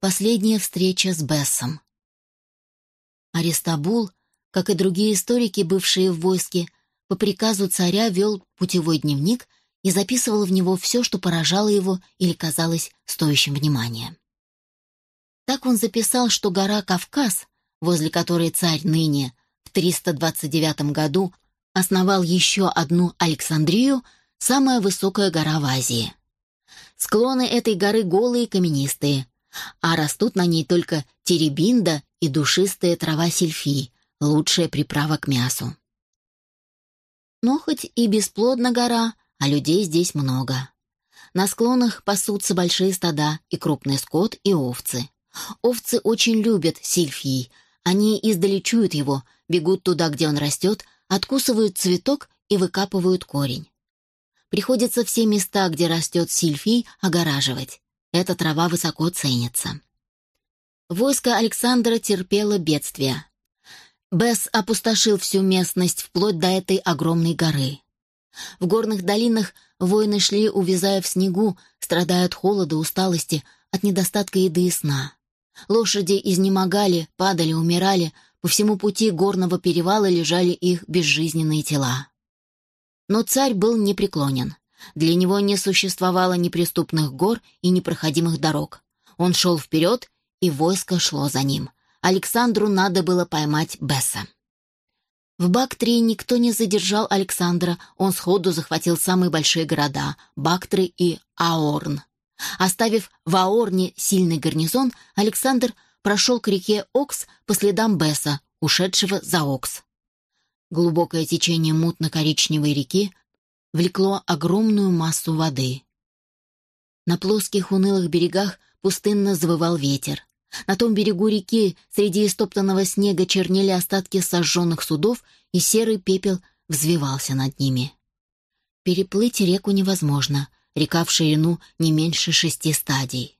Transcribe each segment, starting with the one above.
последняя встреча с Бессом. Аристабул, как и другие историки, бывшие в войске, по приказу царя вел путевой дневник и записывал в него все, что поражало его или казалось стоящим внимания. Так он записал, что гора Кавказ, возле которой царь ныне в 329 году основал еще одну Александрию, самая высокая гора в Азии. Склоны этой горы голые каменистые, а растут на ней только теребинда и душистая трава сельфи, лучшая приправа к мясу. Но хоть и бесплодна гора, а людей здесь много. На склонах пасутся большие стада и крупный скот, и овцы. Овцы очень любят сильфий, они издали чуют его, бегут туда, где он растет, откусывают цветок и выкапывают корень. Приходится все места, где растет сильфий, огораживать. Эта трава высоко ценится. Войско Александра терпело бедствия. Бесс опустошил всю местность вплоть до этой огромной горы. В горных долинах воины шли, увязая в снегу, страдая от холода, усталости, от недостатка еды и сна. Лошади изнемогали, падали, умирали, по всему пути горного перевала лежали их безжизненные тела. Но царь был непреклонен. Для него не существовало неприступных гор и непроходимых дорог. Он шел вперед, и войско шло за ним — Александру надо было поймать Бесса. В Бактрии никто не задержал Александра, он сходу захватил самые большие города — Бактры и Аорн. Оставив в Аорне сильный гарнизон, Александр прошел к реке Окс по следам Бесса, ушедшего за Окс. Глубокое течение мутно-коричневой реки влекло огромную массу воды. На плоских унылых берегах пустынно завывал ветер. На том берегу реки среди истоптанного снега чернели остатки сожженных судов, и серый пепел взвивался над ними. Переплыть реку невозможно, река в ширину не меньше шести стадий.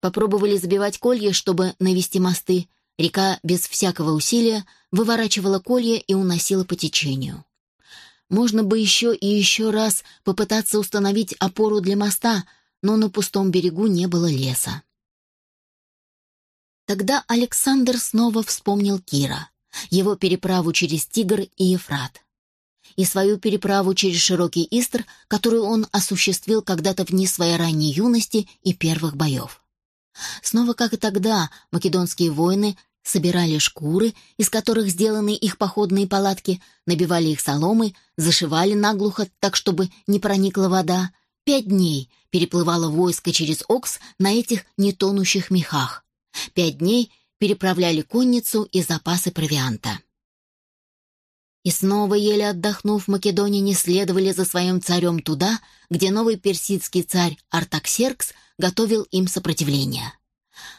Попробовали забивать колья, чтобы навести мосты. Река без всякого усилия выворачивала колья и уносила по течению. Можно бы еще и еще раз попытаться установить опору для моста, но на пустом берегу не было леса. Тогда Александр снова вспомнил Кира, его переправу через Тигр и Ефрат. И свою переправу через широкий Истр, которую он осуществил когда-то в дни своей ранней юности и первых боев. Снова, как и тогда, македонские воины собирали шкуры, из которых сделаны их походные палатки, набивали их соломой, зашивали наглухо так, чтобы не проникла вода. Пять дней переплывало войско через Окс на этих нетонущих мехах. Пять дней переправляли конницу и запасы провианта. И снова, еле отдохнув, Македоне не следовали за своим царем туда, где новый персидский царь Артаксеркс готовил им сопротивление.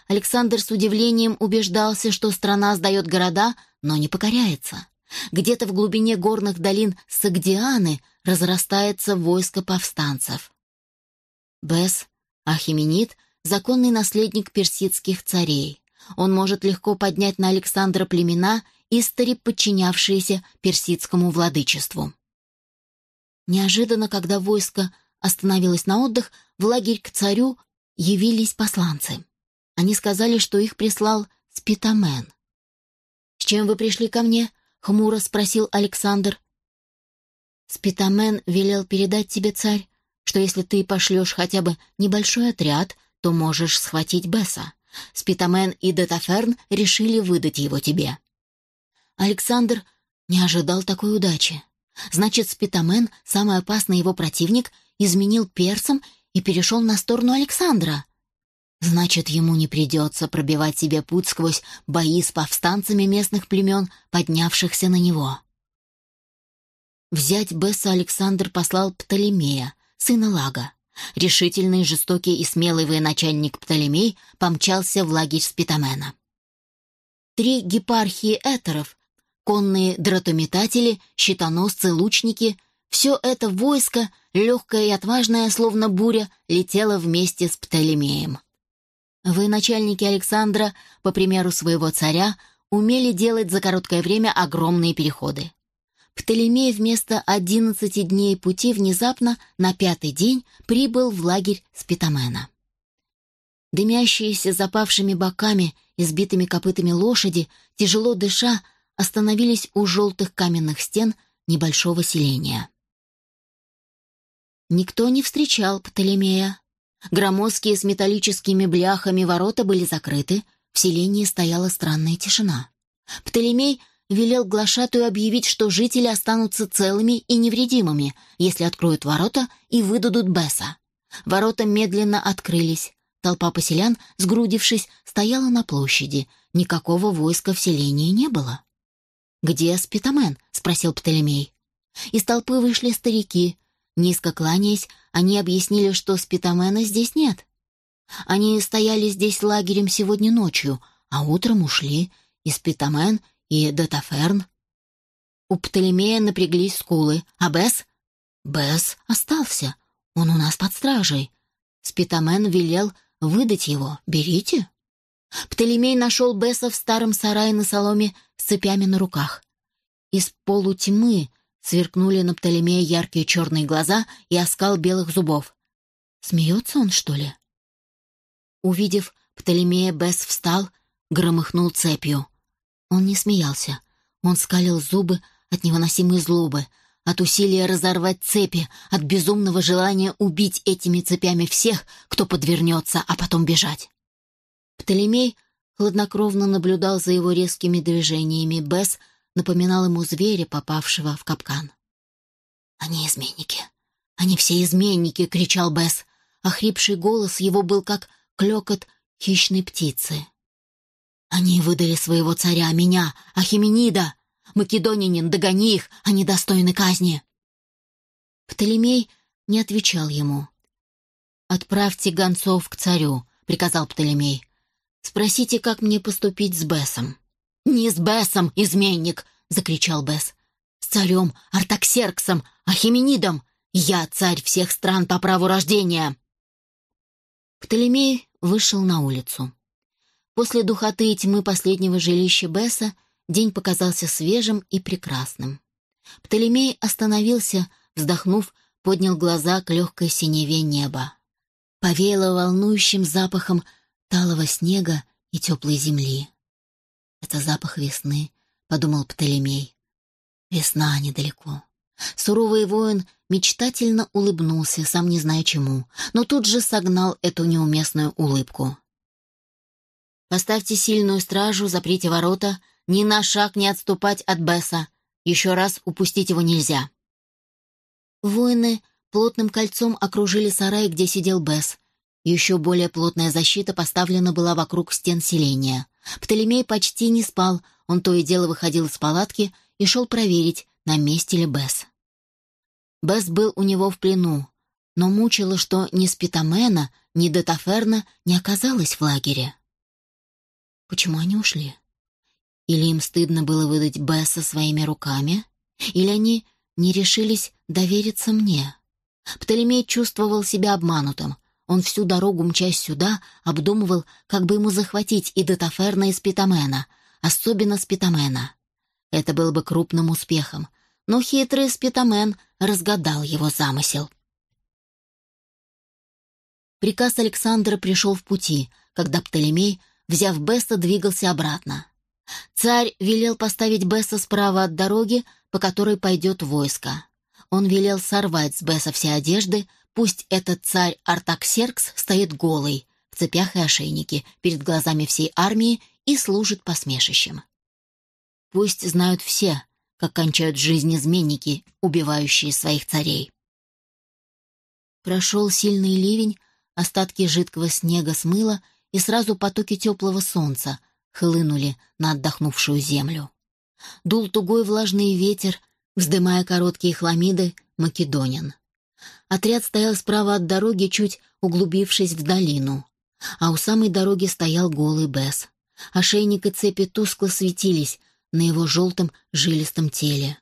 Александр с удивлением убеждался, что страна сдает города, но не покоряется. Где-то в глубине горных долин Сагдианы разрастается войско повстанцев. Бес, Ахименид — законный наследник персидских царей. Он может легко поднять на Александра племена, истори подчинявшиеся персидскому владычеству. Неожиданно, когда войско остановилось на отдых, в лагерь к царю явились посланцы. Они сказали, что их прислал Спитамен. «С чем вы пришли ко мне?» — хмуро спросил Александр. «Спитамен велел передать тебе, царь, что если ты пошлешь хотя бы небольшой отряд, то можешь схватить Бесса. Спитамен и Детаферн решили выдать его тебе». Александр не ожидал такой удачи. Значит, Спитамен, самый опасный его противник, изменил персам и перешел на сторону Александра. Значит, ему не придется пробивать себе путь сквозь бои с повстанцами местных племен, поднявшихся на него. Взять Бесса Александр послал Птолемея, сына Лага. Решительный, жестокий и смелый военачальник Птолемей помчался в лагерь Спитамена. Три гепархии этеров, конные дротометатели, щитоносцы, лучники — все это войско, легкое и отважное, словно буря, летело вместе с Птолемеем. Военачальники Александра, по примеру своего царя, умели делать за короткое время огромные переходы. Птолемей вместо одиннадцати дней пути внезапно на пятый день прибыл в лагерь Спитамена. Дымящиеся запавшими боками и сбитыми копытами лошади, тяжело дыша, остановились у желтых каменных стен небольшого селения. Никто не встречал Птолемея. Громоздкие с металлическими бляхами ворота были закрыты, в селении стояла странная тишина. Птолемей велел глашатую объявить, что жители останутся целыми и невредимыми, если откроют ворота и выдадут Бесса. Ворота медленно открылись. Толпа поселян, сгрудившись, стояла на площади. Никакого войска в селении не было. «Где Спитамен?» — спросил Птолемей. Из толпы вышли старики. Низко кланяясь, они объяснили, что Спитамена здесь нет. Они стояли здесь лагерем сегодня ночью, а утром ушли, и Спитамен, и Датаферн. У Птолемея напряглись скулы, а Бес? Бес остался, он у нас под стражей. Спитамен велел выдать его, берите. Птолемей нашел Беса в старом сарае на соломе с цепями на руках. Из полутьмы сверкнули на Птолемея яркие черные глаза и оскал белых зубов. Смеется он, что ли? Увидев Птолемея, Бес встал, громыхнул цепью. Он не смеялся. Он скалил зубы от невыносимой злобы, от усилия разорвать цепи, от безумного желания убить этими цепями всех, кто подвернется, а потом бежать. Птолемей хладнокровно наблюдал за его резкими движениями. Бес напоминал ему зверя, попавшего в капкан. «Они изменники! Они все изменники!» — кричал Бес. Охрипший голос его был как клекот хищной птицы. «Они выдали своего царя, меня, Ахименида! Македонянин, догони их, они достойны казни!» Птолемей не отвечал ему. «Отправьте гонцов к царю», — приказал Птолемей. «Спросите, как мне поступить с Бесом». «Не с Бесом, изменник!» — закричал Бес. «С царем Артаксерксом, Ахименидом! Я царь всех стран по праву рождения!» Птолемей вышел на улицу. После духоты и тьмы последнего жилища Беса день показался свежим и прекрасным. Птолемей остановился, вздохнув, поднял глаза к легкой синеве неба. Повеяло волнующим запахом талого снега и теплой земли. «Это запах весны», — подумал Птолемей. «Весна недалеко». Суровый воин мечтательно улыбнулся, сам не зная чему, но тут же согнал эту неуместную улыбку. «Поставьте сильную стражу, заприте ворота, ни на шаг не отступать от Бесса. Еще раз упустить его нельзя». Воины плотным кольцом окружили сарай, где сидел Бесс. Еще более плотная защита поставлена была вокруг стен селения. Птолемей почти не спал, он то и дело выходил из палатки и шел проверить, на месте ли Бесс. Бесс был у него в плену, но мучило, что ни Спитамена, ни Детаферна не оказалось в лагере. Почему они ушли? Или им стыдно было выдать Бесса своими руками? Или они не решились довериться мне? Птолемей чувствовал себя обманутым. Он всю дорогу, мчась сюда, обдумывал, как бы ему захватить и Детаферна, и Спитамена, особенно Спитамена. Это было бы крупным успехом, но хитрый Спитамен разгадал его замысел. Приказ Александра пришел в пути, когда Птолемей, взяв Беста, двигался обратно. Царь велел поставить Беста справа от дороги, по которой пойдет войско. Он велел сорвать с Беса все одежды, пусть этот царь Артаксеркс стоит голый, в цепях и ошейнике, перед глазами всей армии и служит посмешищем. Пусть знают все, как кончают жизнь изменники, убивающие своих царей. Прошел сильный ливень, остатки жидкого снега смыло, и сразу потоки теплого солнца хлынули на отдохнувшую землю. Дул тугой влажный ветер, вздымая короткие хламиды македонин. Отряд стоял справа от дороги, чуть углубившись в долину, а у самой дороги стоял голый Бес. Ошейник и цепи тускло светились, на его желтом жилистом теле.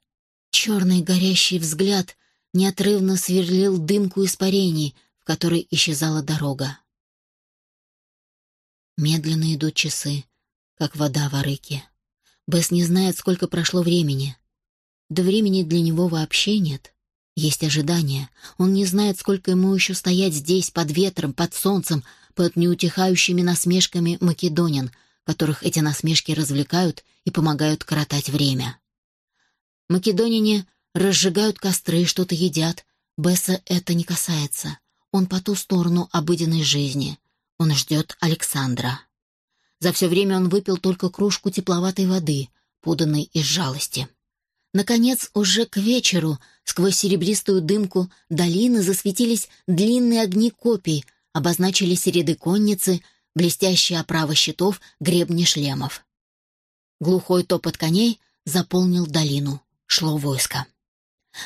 Черный горящий взгляд неотрывно сверлил дымку испарений, в которой исчезала дорога. Медленно идут часы, как вода в арыке. Бесс не знает, сколько прошло времени. Да времени для него вообще нет. Есть ожидание. Он не знает, сколько ему еще стоять здесь, под ветром, под солнцем, под неутихающими насмешками македонин, которых эти насмешки развлекают и помогают коротать время. Македонине разжигают костры, что-то едят. Бесса это не касается. Он по ту сторону обыденной жизни. Он ждет Александра. За все время он выпил только кружку тепловатой воды, поданной из жалости. Наконец, уже к вечеру, сквозь серебристую дымку долины засветились длинные огни копий, обозначились ряды конницы, блестящие оправы щитов, гребни шлемов. Глухой топот коней заполнил долину. Шло войско.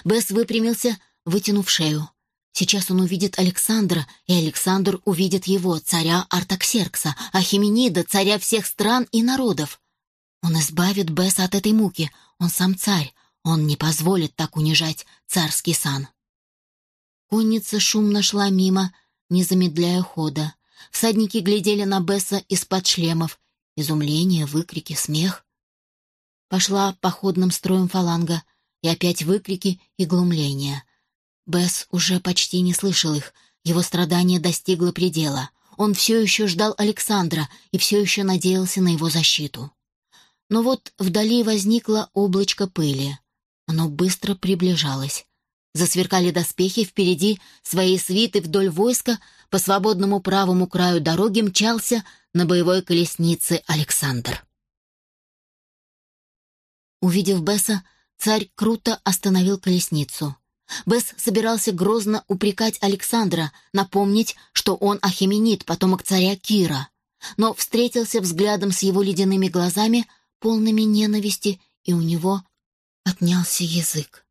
Бесс выпрямился, вытянув шею. Сейчас он увидит Александра, и Александр увидит его, царя Артаксеркса, Ахименида, царя всех стран и народов. Он избавит Бесса от этой муки. Он сам царь. Он не позволит так унижать царский сан. Конница шумно шла мимо, не замедляя хода. Всадники глядели на Бесса из-под шлемов. Изумление, выкрики, смех. Пошла походным строем фаланга, и опять выкрики и глумления. Бесс уже почти не слышал их, его страдание достигло предела. Он все еще ждал Александра и все еще надеялся на его защиту. Но вот вдали возникло облачко пыли. Оно быстро приближалось. Засверкали доспехи, впереди своей свиты вдоль войска по свободному правому краю дороги мчался на боевой колеснице Александр. Увидев Бесса, царь круто остановил колесницу. Бесс собирался грозно упрекать Александра, напомнить, что он ахименит, потомок царя Кира, но встретился взглядом с его ледяными глазами, полными ненависти, и у него отнялся язык.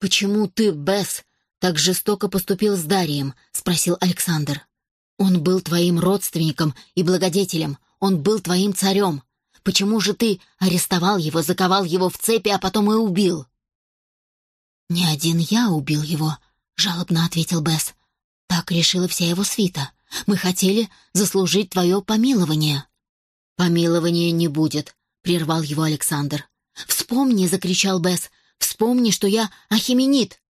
«Почему ты, Бесс, так жестоко поступил с Дарием?» — спросил Александр. «Он был твоим родственником и благодетелем, он был твоим царем. Почему же ты арестовал его, заковал его в цепи, а потом и убил?» «Не один я убил его», — жалобно ответил Бесс. «Так решила вся его свита. Мы хотели заслужить твое помилование». «Помилования не будет», — прервал его Александр. «Вспомни!» — закричал Бесс. «Вспомни, что я ахименид!»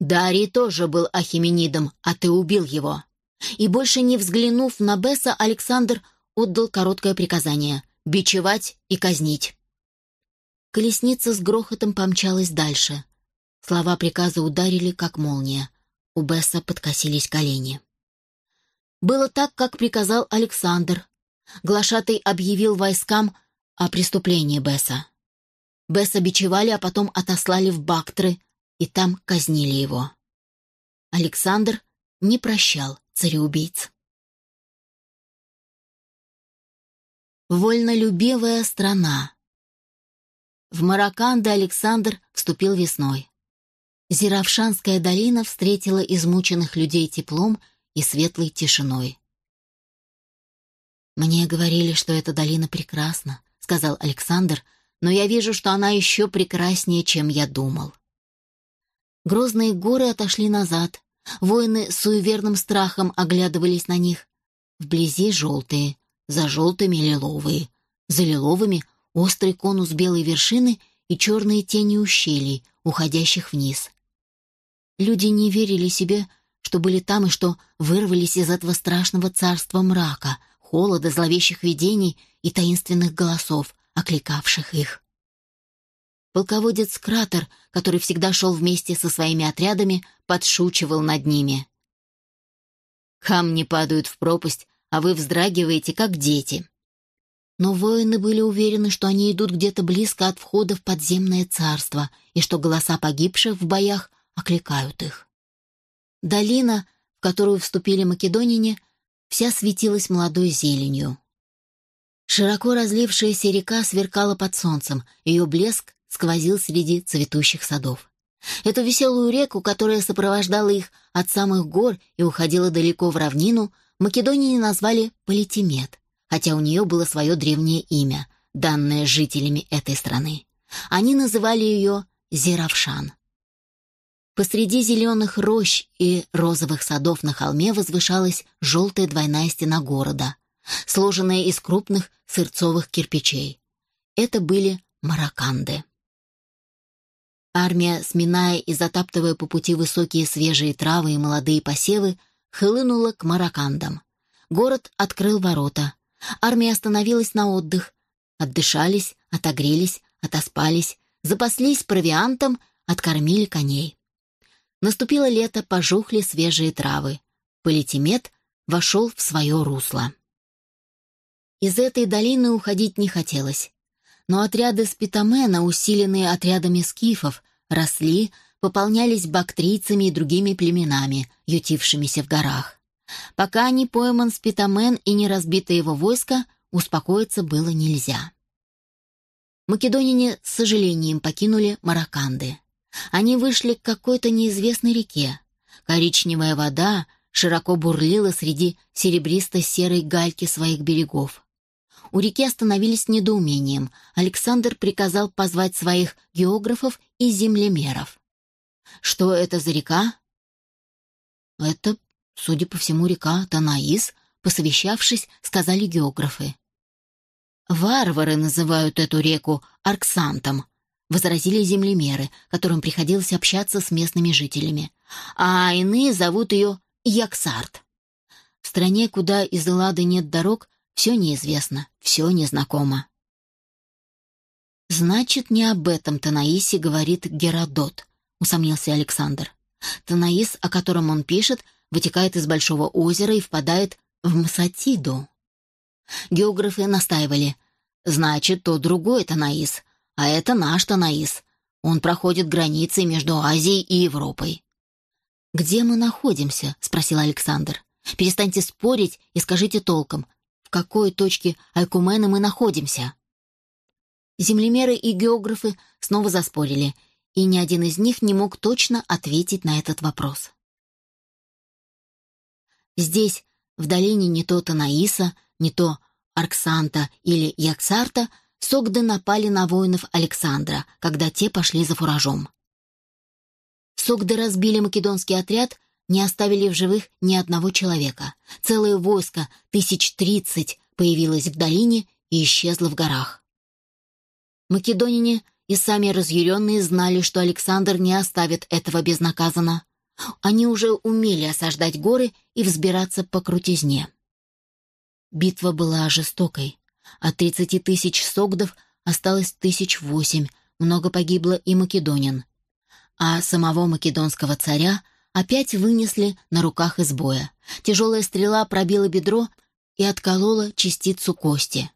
«Дарий тоже был ахименидом, а ты убил его». И больше не взглянув на Бесса, Александр отдал короткое приказание — бичевать и казнить. Колесница с грохотом помчалась дальше. Слова приказа ударили, как молния. У Бесса подкосились колени. Было так, как приказал Александр. Глашатый объявил войскам о преступлении Бесса. Бесса бичевали, а потом отослали в Бактры, и там казнили его. Александр не прощал цареубийц. Вольнолюбивая страна. В Мараканде Александр вступил весной. Зеравшанская долина встретила измученных людей теплом и светлой тишиной. «Мне говорили, что эта долина прекрасна», — сказал Александр, — но я вижу, что она еще прекраснее, чем я думал. Грозные горы отошли назад. Воины с суеверным страхом оглядывались на них. Вблизи желтые, за желтыми лиловые. За лиловыми острый конус белой вершины и черные тени ущелий, уходящих вниз. Люди не верили себе, что были там и что вырвались из этого страшного царства мрака, холода, зловещих видений и таинственных голосов, окликавших их. Полководец Кратер, который всегда шел вместе со своими отрядами, подшучивал над ними. «Камни падают в пропасть, а вы вздрагиваете, как дети». Но воины были уверены, что они идут где-то близко от входа в подземное царство и что голоса погибших в боях окликают их. Долина, в которую вступили македонине, вся светилась молодой зеленью. Широко разлившаяся река сверкала под солнцем, ее блеск сквозил среди цветущих садов. Эту веселую реку, которая сопровождала их от самых гор и уходила далеко в равнину, македонине назвали Политимет, хотя у нее было свое древнее имя, данное жителями этой страны. Они называли ее Зеравшан. Посреди зеленых рощ и розовых садов на холме возвышалась желтая двойная стена города — сложенная из крупных сырцовых кирпичей. Это были мараканды. Армия, сминая и затаптывая по пути высокие свежие травы и молодые посевы, хлынула к маракандам. Город открыл ворота. Армия остановилась на отдых. Отдышались, отогрелись, отоспались, запаслись провиантом, откормили коней. Наступило лето, пожухли свежие травы. Политимет вошел в свое русло. Из этой долины уходить не хотелось. Но отряды спитамена, усиленные отрядами скифов, росли, пополнялись бактрийцами и другими племенами, ютившимися в горах. Пока не пойман спитамен и не разбито его войско, успокоиться было нельзя. Македонине с сожалением покинули Мараканды. Они вышли к какой-то неизвестной реке. Коричневая вода широко бурлила среди серебристо-серой гальки своих берегов. У реки остановились с недоумением. Александр приказал позвать своих географов и землемеров. Что это за река? Это, судя по всему, река Танаис, посовещавшись, сказали географы. Варвары называют эту реку Арксантом, возразили землемеры, которым приходилось общаться с местными жителями. А иные зовут ее Яксарт. В стране, куда из Эллады нет дорог, все неизвестно, все незнакомо. «Значит, не об этом Танаисе говорит Геродот», — усомнился Александр. Танаис, о котором он пишет, вытекает из Большого озера и впадает в Масатиду. Географы настаивали. «Значит, то другой Танаис, а это наш Танаис. Он проходит границы между Азией и Европой». «Где мы находимся?» — спросил Александр. «Перестаньте спорить и скажите толком, в какой точке Айкумена мы находимся?» Землемеры и географы снова заспорили, и ни один из них не мог точно ответить на этот вопрос. Здесь, в долине не то Танаиса, не то Арксанта или Яксарта, Согды напали на воинов Александра, когда те пошли за фуражом. Согды разбили македонский отряд, не оставили в живых ни одного человека. Целое войско, тысяч тридцать, появилось в долине и исчезло в горах. Македонине и сами разъяренные знали, что Александр не оставит этого безнаказанно. Они уже умели осаждать горы и взбираться по крутизне. Битва была жестокой. От тридцати тысяч согдов осталось тысяч восемь, много погибло и македонин а самого македонского царя опять вынесли на руках из боя. Тяжелая стрела пробила бедро и отколола частицу кости.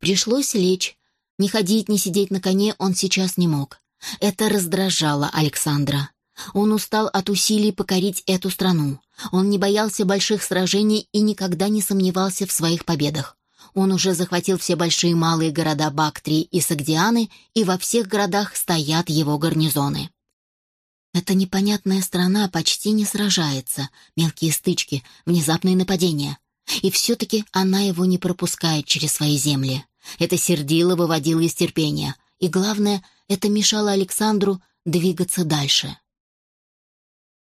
Пришлось лечь. Не ходить, не сидеть на коне он сейчас не мог. Это раздражало Александра. Он устал от усилий покорить эту страну. Он не боялся больших сражений и никогда не сомневался в своих победах. Он уже захватил все большие и малые города Бактрии и Сагдианы, и во всех городах стоят его гарнизоны. Эта непонятная страна почти не сражается, мелкие стычки, внезапные нападения. И все-таки она его не пропускает через свои земли. Это сердило выводило из терпения. И главное, это мешало Александру двигаться дальше.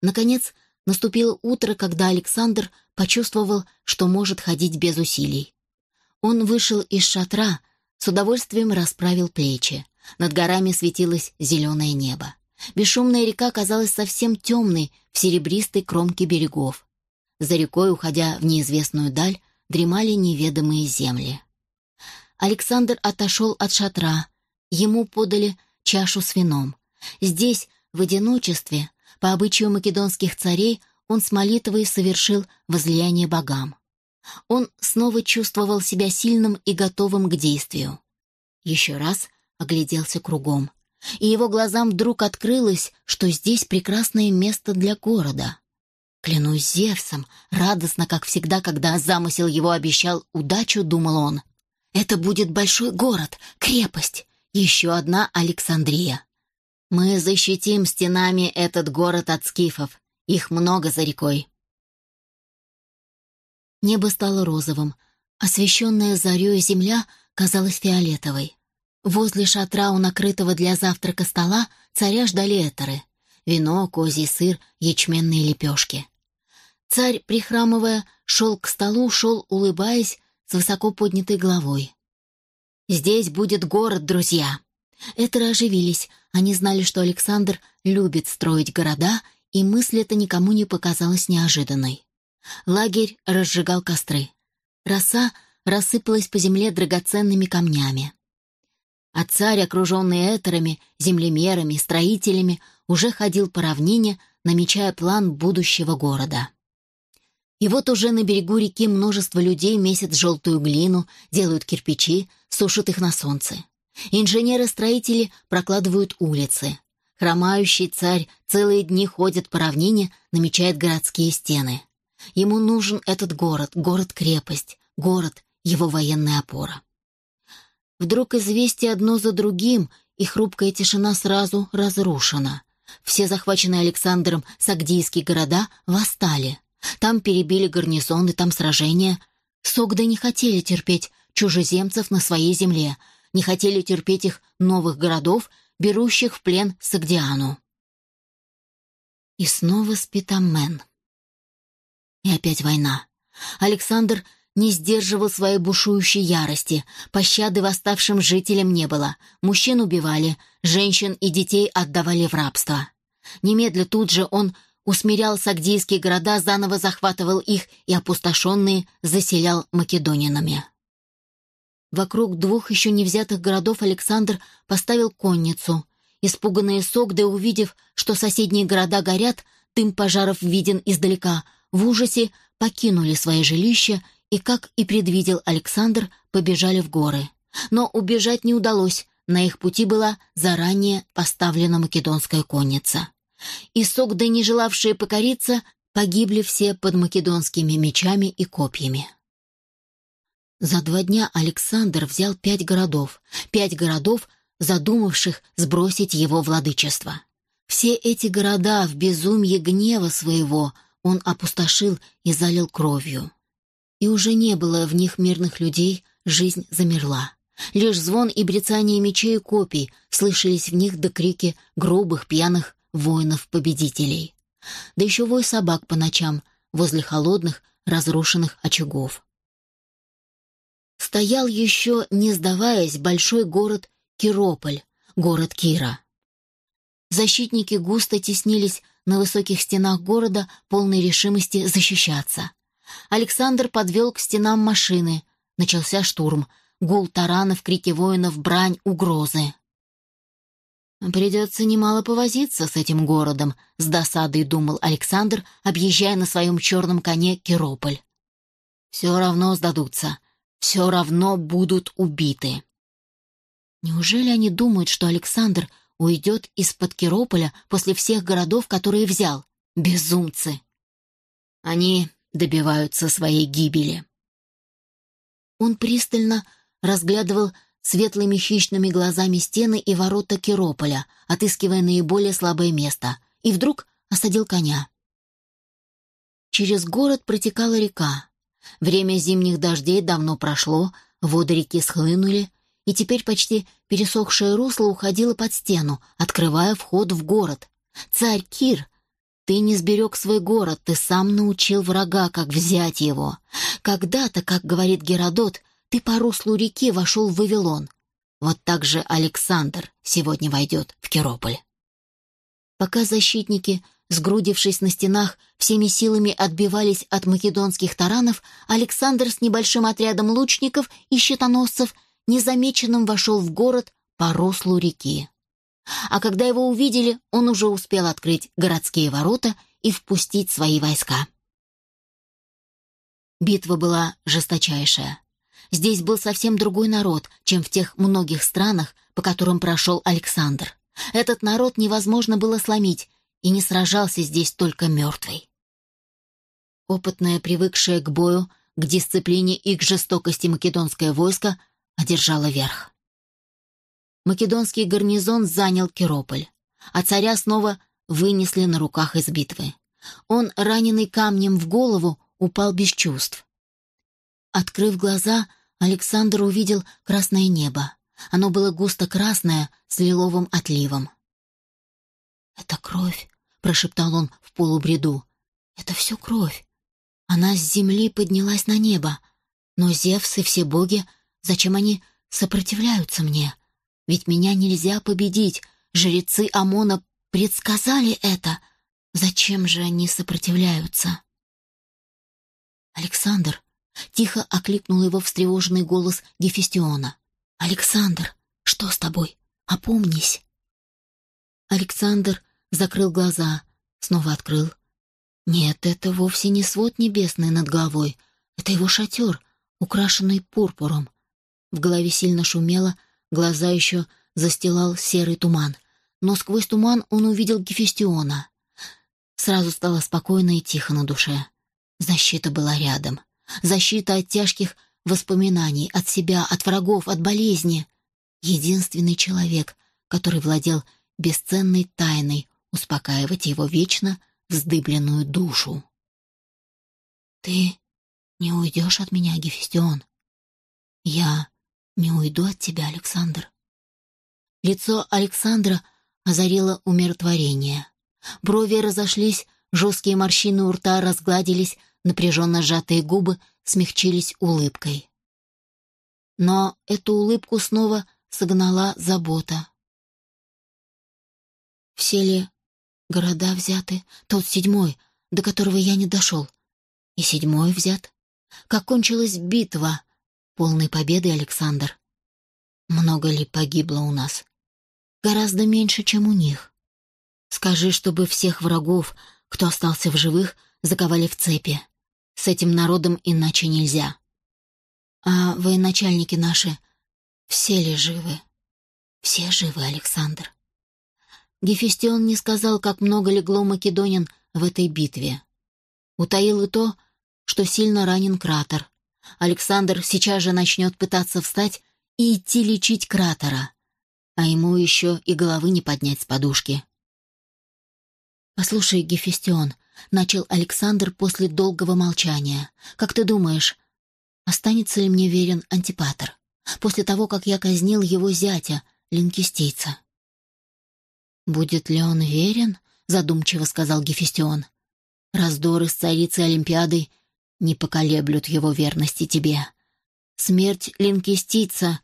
Наконец, наступило утро, когда Александр почувствовал, что может ходить без усилий. Он вышел из шатра, с удовольствием расправил плечи. Над горами светилось зеленое небо. Бесшумная река казалась совсем темной в серебристой кромке берегов. За рекой, уходя в неизвестную даль, дремали неведомые земли. Александр отошел от шатра. Ему подали чашу с вином. Здесь, в одиночестве, по обычаю македонских царей, он с молитвой совершил возлияние богам. Он снова чувствовал себя сильным и готовым к действию. Еще раз огляделся кругом и его глазам вдруг открылось, что здесь прекрасное место для города. Клянусь Зевсом, радостно, как всегда, когда замысел его обещал удачу, думал он. Это будет большой город, крепость, еще одна Александрия. Мы защитим стенами этот город от скифов, их много за рекой. Небо стало розовым, освещенная зарей земля казалась фиолетовой. Возле шатра у накрытого для завтрака стола царя ждали этеры. Вино, козий сыр, ячменные лепешки. Царь, прихрамывая, шел к столу, шел, улыбаясь, с высоко поднятой головой. «Здесь будет город, друзья!» Этеры оживились. Они знали, что Александр любит строить города, и мысль эта никому не показалась неожиданной. Лагерь разжигал костры. Роса рассыпалась по земле драгоценными камнями. А царь, окруженный этерами, землемерами, строителями, уже ходил по равнине, намечая план будущего города. И вот уже на берегу реки множество людей месят желтую глину, делают кирпичи, сушат их на солнце. Инженеры-строители прокладывают улицы. Хромающий царь целые дни ходит по равнине, намечает городские стены. Ему нужен этот город, город-крепость, город, его военная опора. Вдруг известия одно за другим, и хрупкая тишина сразу разрушена. Все захваченные Александром сагдийские города восстали. Там перебили гарнизоны, там сражения. Согды не хотели терпеть чужеземцев на своей земле, не хотели терпеть их новых городов, берущих в плен Сагдиану. И снова Спитамен. И опять война. Александр не сдерживал своей бушующей ярости. Пощады восставшим жителям не было. Мужчин убивали, женщин и детей отдавали в рабство. Немедля тут же он усмирял сагдийские города, заново захватывал их и опустошенные заселял македонинами. Вокруг двух еще не взятых городов Александр поставил конницу. Испуганные Согды, увидев, что соседние города горят, дым пожаров виден издалека, в ужасе покинули свои жилища и, как и предвидел Александр, побежали в горы. Но убежать не удалось, на их пути была заранее поставлена македонская конница. И Согды, не желавшие покориться, погибли все под македонскими мечами и копьями. За два дня Александр взял пять городов, пять городов, задумавших сбросить его владычество. Все эти города в безумье гнева своего он опустошил и залил кровью. И уже не было в них мирных людей, жизнь замерла. Лишь звон и брецание мечей и копий слышались в них до крики грубых пьяных воинов-победителей. Да еще вой собак по ночам возле холодных, разрушенных очагов стоял еще, не сдаваясь, большой город Кирополь, город Кира. Защитники густо теснились на высоких стенах города, полной решимости защищаться. Александр подвел к стенам машины. Начался штурм. Гул таранов, крики воинов, брань, угрозы. «Придется немало повозиться с этим городом», — с досадой думал Александр, объезжая на своем черном коне Кирополь. «Все равно сдадутся все равно будут убиты. Неужели они думают, что Александр уйдет из-под Кирополя после всех городов, которые взял? Безумцы! Они добиваются своей гибели. Он пристально разглядывал светлыми хищными глазами стены и ворота Кирополя, отыскивая наиболее слабое место, и вдруг осадил коня. Через город протекала река. Время зимних дождей давно прошло, воды реки схлынули, и теперь почти пересохшее русло уходило под стену, открывая вход в город. «Царь Кир, ты не сберег свой город, ты сам научил врага, как взять его. Когда-то, как говорит Геродот, ты по руслу реки вошел в Вавилон. Вот так же Александр сегодня войдет в Керополь». Пока защитники Сгрудившись на стенах, всеми силами отбивались от македонских таранов, Александр с небольшим отрядом лучников и щитоносцев незамеченным вошел в город по руслу реки. А когда его увидели, он уже успел открыть городские ворота и впустить свои войска. Битва была жесточайшая. Здесь был совсем другой народ, чем в тех многих странах, по которым прошел Александр. Этот народ невозможно было сломить, и не сражался здесь только мертвый. Опытное, привыкшее к бою, к дисциплине и к жестокости македонское войско одержало верх. Македонский гарнизон занял Керополь, а царя снова вынесли на руках из битвы. Он, раненый камнем в голову, упал без чувств. Открыв глаза, Александр увидел красное небо. Оно было густо красное, с лиловым отливом. «Это кровь», — прошептал он в полубреду. «Это все кровь. Она с земли поднялась на небо. Но Зевс и все боги, зачем они сопротивляются мне? Ведь меня нельзя победить. Жрецы Амона предсказали это. Зачем же они сопротивляются?» Александр!» — тихо окликнул его встревоженный голос Гефестиона. «Александр, что с тобой? Опомнись!» Александр закрыл глаза, снова открыл. Нет, это вовсе не свод небесный над головой. Это его шатер, украшенный пурпуром. В голове сильно шумело, глаза еще застилал серый туман. Но сквозь туман он увидел Гефестиона. Сразу стало спокойно и тихо на душе. Защита была рядом. Защита от тяжких воспоминаний, от себя, от врагов, от болезни. Единственный человек, который владел бесценной тайной успокаивать его вечно вздыбленную душу. «Ты не уйдешь от меня, Гефестион. Я не уйду от тебя, Александр». Лицо Александра озарило умиротворение. Брови разошлись, жесткие морщины у рта разгладились, напряженно сжатые губы смягчились улыбкой. Но эту улыбку снова согнала забота. Все ли города взяты? Тот седьмой, до которого я не дошел. И седьмой взят. Как кончилась битва? Полной победы, Александр. Много ли погибло у нас? Гораздо меньше, чем у них. Скажи, чтобы всех врагов, кто остался в живых, заковали в цепи. С этим народом иначе нельзя. А военачальники наши все ли живы? Все живы, Александр. Гефестион не сказал, как много легло македонин в этой битве. Утаил и то, что сильно ранен кратер. Александр сейчас же начнет пытаться встать и идти лечить кратера, а ему еще и головы не поднять с подушки. «Послушай, Гефестион», — начал Александр после долгого молчания, — «как ты думаешь, останется ли мне верен антипатр после того, как я казнил его зятя, линкистейца?» «Будет ли он верен?» — задумчиво сказал Гефестион. «Раздоры с царицей Олимпиадой не поколеблют его верности тебе. Смерть линкистица,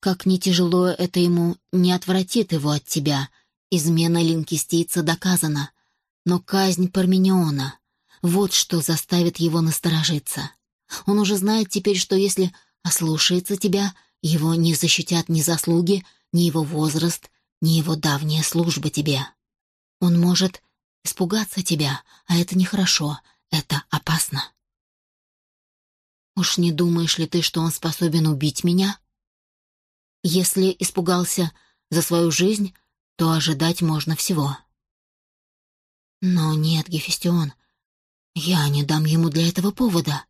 как ни тяжело это ему, не отвратит его от тебя. Измена линкистийца доказана. Но казнь Пармениона — вот что заставит его насторожиться. Он уже знает теперь, что если ослушается тебя, его не защитят ни заслуги, ни его возраст, не его давняя служба тебе. Он может испугаться тебя, а это нехорошо, это опасно. Уж не думаешь ли ты, что он способен убить меня? Если испугался за свою жизнь, то ожидать можно всего. Но нет, Гефестион, я не дам ему для этого повода.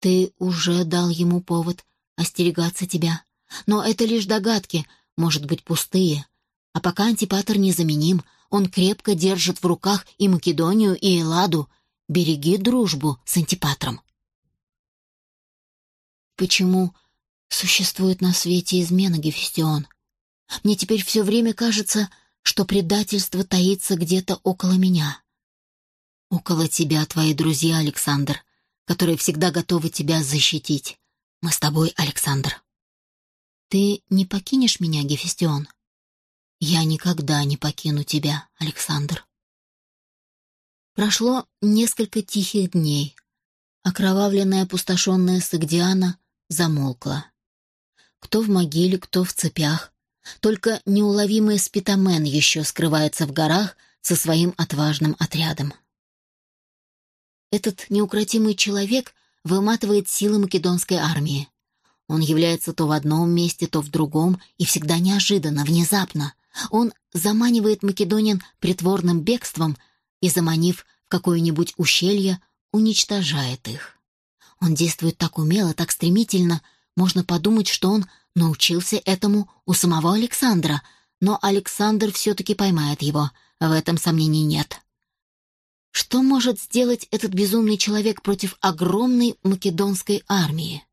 Ты уже дал ему повод остерегаться тебя, но это лишь догадки — может быть, пустые. А пока антипатор незаменим, он крепко держит в руках и Македонию, и Элладу. Береги дружбу с антипатром. Почему существует на свете измена, Гефестион? Мне теперь все время кажется, что предательство таится где-то около меня. Около тебя твои друзья, Александр, которые всегда готовы тебя защитить. Мы с тобой, Александр. Ты не покинешь меня, Гефестион? Я никогда не покину тебя, Александр. Прошло несколько тихих дней. Окровавленная, опустошенная Сагдиана замолкла. Кто в могиле, кто в цепях. Только неуловимый спитамен еще скрывается в горах со своим отважным отрядом. Этот неукротимый человек выматывает силы македонской армии. Он является то в одном месте, то в другом, и всегда неожиданно, внезапно. Он заманивает македонин притворным бегством и, заманив в какое-нибудь ущелье, уничтожает их. Он действует так умело, так стремительно, можно подумать, что он научился этому у самого Александра, но Александр все-таки поймает его, в этом сомнений нет. Что может сделать этот безумный человек против огромной македонской армии?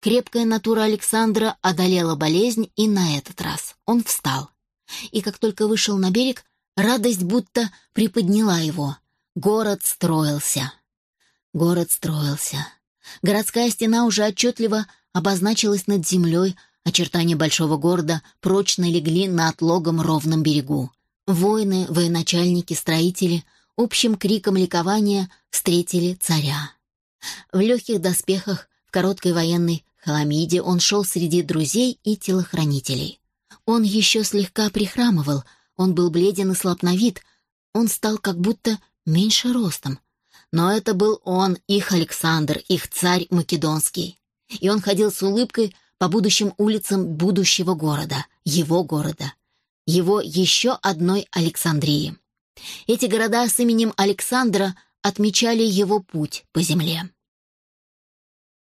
Крепкая натура Александра одолела болезнь, и на этот раз он встал. И как только вышел на берег, радость будто приподняла его. Город строился. Город строился. Городская стена уже отчетливо обозначилась над землей, очертания большого города прочно легли на отлогом ровном берегу. Воины, военачальники, строители общим криком ликования встретили царя. В легких доспехах, в короткой военной халамиде он шел среди друзей и телохранителей. Он еще слегка прихрамывал, он был бледен и слаб на вид, он стал как будто меньше ростом. Но это был он, их Александр, их царь Македонский. И он ходил с улыбкой по будущим улицам будущего города, его города, его еще одной Александрии. Эти города с именем Александра отмечали его путь по земле.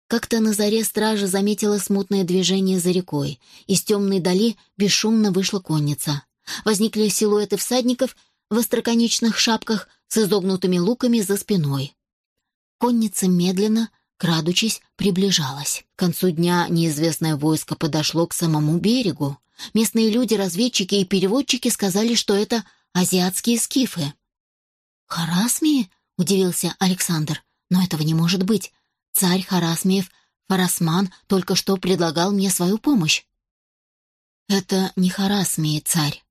Как-то на заре стража заметила смутное движение за рекой. Из темной дали бесшумно вышла конница. Возникли силуэты всадников в остроконечных шапках с изогнутыми луками за спиной. Конница медленно, крадучись, приближалась. К концу дня неизвестное войско подошло к самому берегу. Местные люди, разведчики и переводчики сказали, что это азиатские скифы. «Харасмии?» — удивился Александр. «Но этого не может быть. Царь Харасмиев, Фарасман, только что предлагал мне свою помощь». «Это не Харасмии, царь».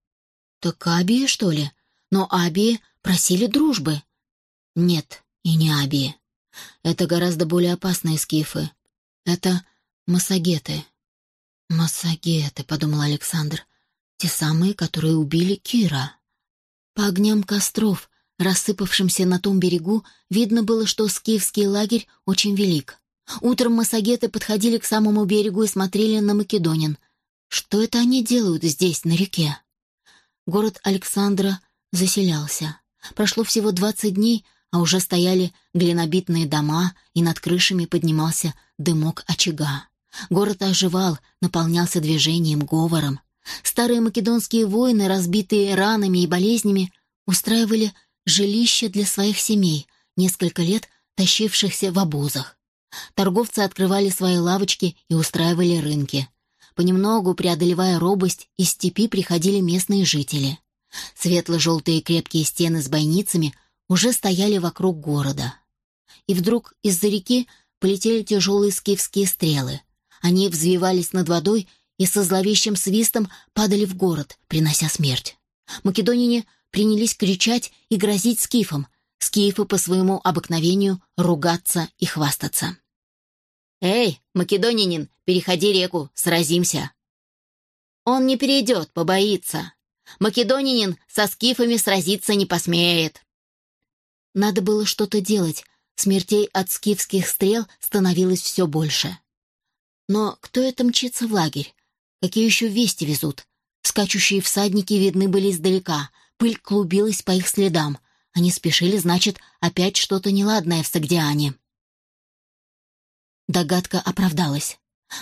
«Так Абии, что ли? Но Абии просили дружбы». «Нет, и не Абии. Это гораздо более опасные скифы. Это массагеты». «Массагеты», — подумал Александр. «Те самые, которые убили Кира». По огням костров, рассыпавшимся на том берегу, видно было, что скифский лагерь очень велик. Утром массагеты подходили к самому берегу и смотрели на Македонин. Что это они делают здесь, на реке? Город Александра заселялся. Прошло всего двадцать дней, а уже стояли глинобитные дома, и над крышами поднимался дымок очага. Город оживал, наполнялся движением, говором. Старые македонские воины, разбитые ранами и болезнями, устраивали жилища для своих семей, несколько лет тащившихся в обозах. Торговцы открывали свои лавочки и устраивали рынки. Понемногу, преодолевая робость, из степи приходили местные жители. Светло-желтые крепкие стены с бойницами уже стояли вокруг города. И вдруг из-за реки полетели тяжелые скифские стрелы. Они взвивались над водой и со зловещим свистом падали в город, принося смерть. Македонине принялись кричать и грозить скифам, скифы по своему обыкновению ругаться и хвастаться. «Эй, македонянин, переходи реку, сразимся!» «Он не перейдет, побоится. Македонянин со скифами сразиться не посмеет». Надо было что-то делать, смертей от скифских стрел становилось все больше. Но кто это мчится в лагерь? Какие еще вести везут? Скачущие всадники видны были издалека — Пыль клубилась по их следам. Они спешили, значит, опять что-то неладное в Сагдиане. Догадка оправдалась.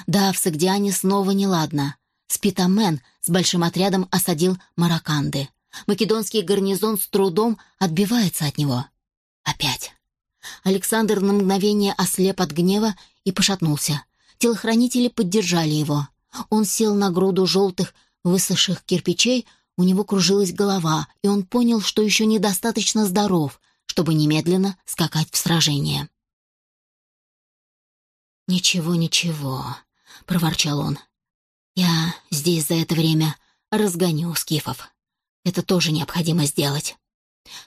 Да, в Сагдиане снова неладно. Спитамен с большим отрядом осадил Мараканды. Македонский гарнизон с трудом отбивается от него. Опять. Александр на мгновение ослеп от гнева и пошатнулся. Телохранители поддержали его. Он сел на груду желтых, высохших кирпичей, у него кружилась голова, и он понял, что еще недостаточно здоров, чтобы немедленно скакать в сражение. «Ничего, ничего», — проворчал он. «Я здесь за это время разгоню скифов. Это тоже необходимо сделать».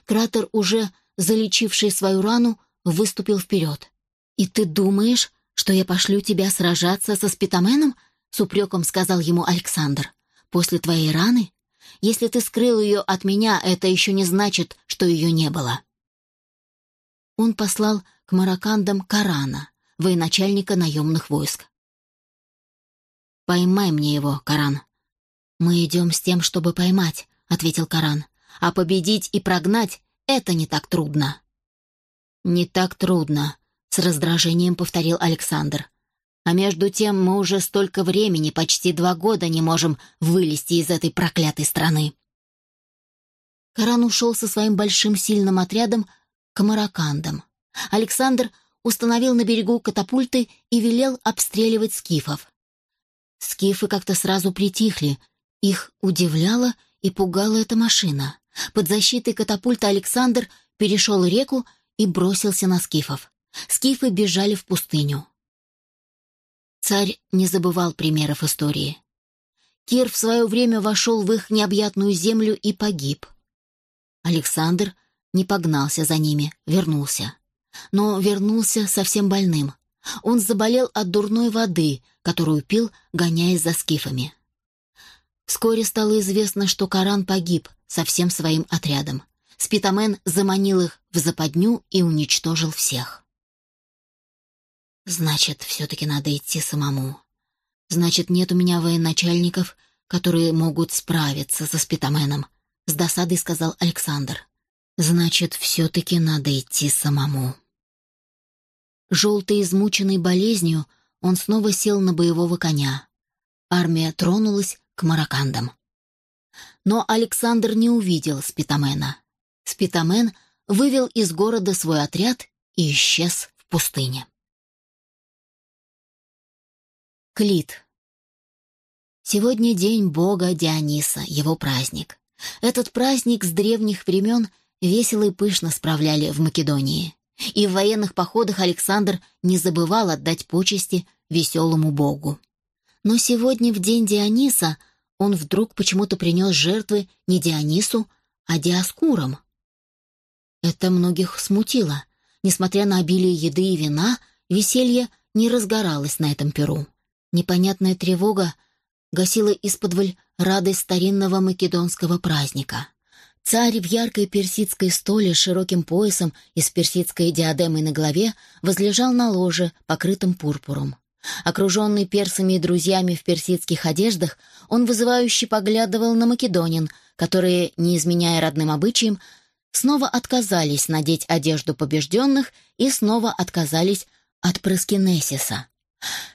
Кратер, уже залечивший свою рану, выступил вперед. «И ты думаешь, что я пошлю тебя сражаться со спитаменом?» — с упреком сказал ему Александр. «После твоей раны если ты скрыл ее от меня, это еще не значит, что ее не было». Он послал к маракандам Карана, военачальника наемных войск. «Поймай мне его, Каран». «Мы идем с тем, чтобы поймать», — ответил Каран. «А победить и прогнать — это не так трудно». «Не так трудно», — с раздражением повторил Александр. А между тем мы уже столько времени, почти два года, не можем вылезти из этой проклятой страны. Каран ушел со своим большим сильным отрядом к Маракандам. Александр установил на берегу катапульты и велел обстреливать скифов. Скифы как-то сразу притихли. Их удивляла и пугала эта машина. Под защитой катапульта Александр перешел реку и бросился на скифов. Скифы бежали в пустыню. Царь не забывал примеров истории. Кир в свое время вошел в их необъятную землю и погиб. Александр не погнался за ними, вернулся. но вернулся совсем больным. Он заболел от дурной воды, которую пил, гоняясь за скифами. Вскоре стало известно, что Коран погиб со всем своим отрядом. Спитамен заманил их в западню и уничтожил всех. Значит, все-таки надо идти самому. Значит, нет у меня военачальников, которые могут справиться со Спитаменом, с досадой сказал Александр. Значит, все-таки надо идти самому. Желтый, измученный болезнью, он снова сел на боевого коня. Армия тронулась к маракандам. Но Александр не увидел Спитамена. Спитамен вывел из города свой отряд и исчез в пустыне. Клит. Сегодня день бога Диониса, его праздник. Этот праздник с древних времен весело и пышно справляли в Македонии. И в военных походах Александр не забывал отдать почести веселому богу. Но сегодня, в день Диониса, он вдруг почему-то принес жертвы не Дионису, а Диаскурам. Это многих смутило. Несмотря на обилие еды и вина, веселье не разгоралось на этом перу. Непонятная тревога гасила исподволь радость старинного македонского праздника. Царь в яркой персидской столе с широким поясом и с персидской диадемой на голове возлежал на ложе, покрытым пурпуром. Окруженный персами и друзьями в персидских одеждах, он вызывающе поглядывал на македонин, которые, не изменяя родным обычаям, снова отказались надеть одежду побежденных и снова отказались от проскинесиса.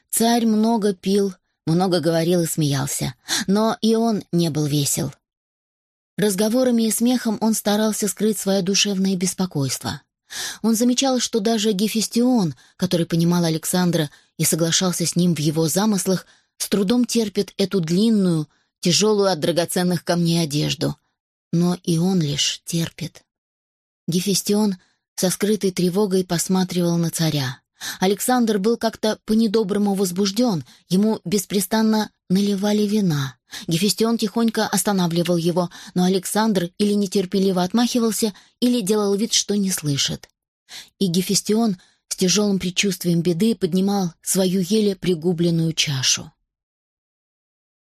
Царь много пил, много говорил и смеялся, но и он не был весел. Разговорами и смехом он старался скрыть свое душевное беспокойство. Он замечал, что даже Гефестион, который понимал Александра и соглашался с ним в его замыслах, с трудом терпит эту длинную, тяжелую от драгоценных камней одежду. Но и он лишь терпит. Гефестион со скрытой тревогой посматривал на царя. Александр был как-то по-недоброму возбужден, ему беспрестанно наливали вина. Гефестион тихонько останавливал его, но Александр или нетерпеливо отмахивался, или делал вид, что не слышит. И Гефестион с тяжелым предчувствием беды поднимал свою еле пригубленную чашу.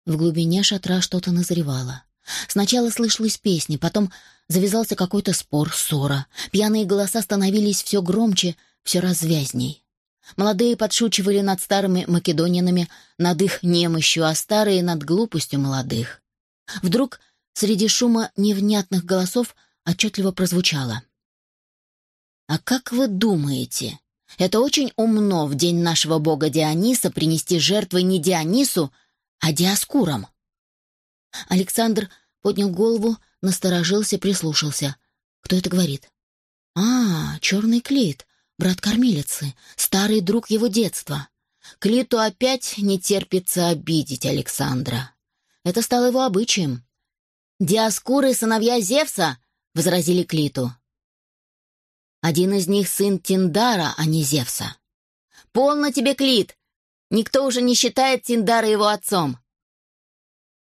В глубине шатра что-то назревало. Сначала слышалась песня, потом завязался какой-то спор, ссора. Пьяные голоса становились все громче, все развязней. Молодые подшучивали над старыми македонинами, над их немощью, а старые — над глупостью молодых. Вдруг среди шума невнятных голосов отчетливо прозвучало. «А как вы думаете, это очень умно в день нашего бога Диониса принести жертвы не Дионису, а Диаскурам?» Александр поднял голову, насторожился, прислушался. «Кто это говорит?» «А, черный клит, брат кормилицы, старый друг его детства. Клиту опять не терпится обидеть Александра. Это стало его обычаем. «Диаскуры — сыновья Зевса!» — возразили Клиту. «Один из них сын Тиндара, а не Зевса». «Полно тебе, Клит! Никто уже не считает Тиндара его отцом!»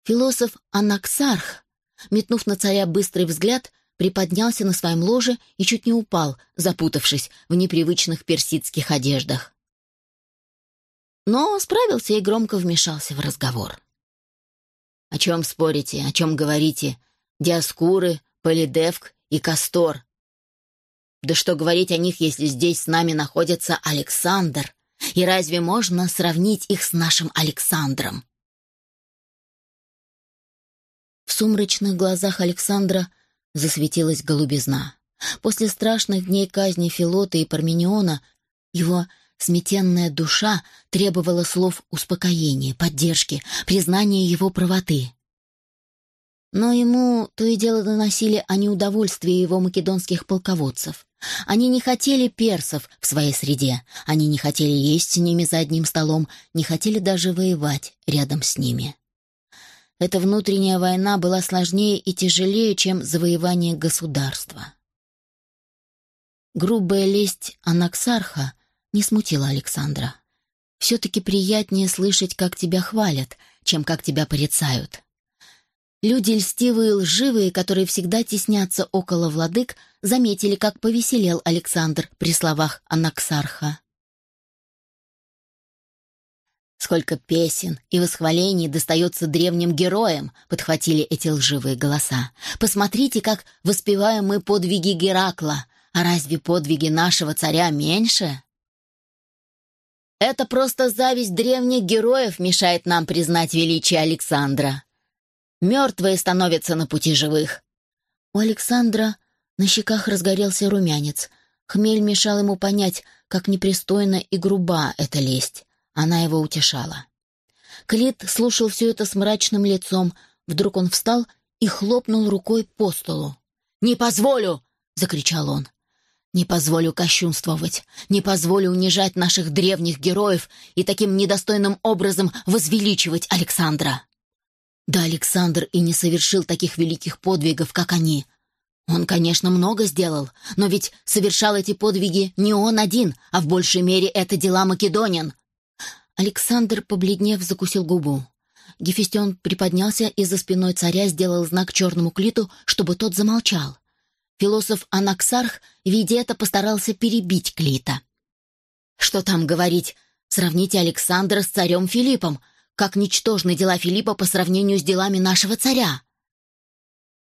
Философ Анаксарх, метнув на царя быстрый взгляд, приподнялся на своем ложе и чуть не упал, запутавшись в непривычных персидских одеждах. Но справился и громко вмешался в разговор. «О чем спорите, о чем говорите? Диаскуры, Полидевк и Кастор. Да что говорить о них, если здесь с нами находится Александр? И разве можно сравнить их с нашим Александром?» В сумрачных глазах Александра – засветилась голубизна. После страшных дней казни Филота и Пармениона его сметенная душа требовала слов успокоения, поддержки, признания его правоты. Но ему то и дело доносили о неудовольствии его македонских полководцев. Они не хотели персов в своей среде, они не хотели есть с ними за одним столом, не хотели даже воевать рядом с ними. Эта внутренняя война была сложнее и тяжелее, чем завоевание государства. Грубая лесть Анаксарха не смутила Александра. Все-таки приятнее слышать, как тебя хвалят, чем как тебя порицают. Люди льстивые и лживые, которые всегда теснятся около владык, заметили, как повеселел Александр при словах Анаксарха. «Сколько песен и восхвалений достается древним героям!» — подхватили эти лживые голоса. «Посмотрите, как воспеваем мы подвиги Геракла. А разве подвиги нашего царя меньше?» «Это просто зависть древних героев мешает нам признать величие Александра. Мертвые становятся на пути живых». У Александра на щеках разгорелся румянец. Хмель мешал ему понять, как непристойно и груба эта лесть. Она его утешала. Клит слушал все это с мрачным лицом. Вдруг он встал и хлопнул рукой по столу. «Не позволю!» — закричал он. «Не позволю кощунствовать, не позволю унижать наших древних героев и таким недостойным образом возвеличивать Александра». Да Александр и не совершил таких великих подвигов, как они. Он, конечно, много сделал, но ведь совершал эти подвиги не он один, а в большей мере это дела македонин. Александр, побледнев, закусил губу. Гефестион приподнялся и за спиной царя сделал знак черному клиту, чтобы тот замолчал. Философ Анаксарх, видя это, постарался перебить клита. «Что там говорить? Сравните Александра с царем Филиппом. Как ничтожны дела Филиппа по сравнению с делами нашего царя!»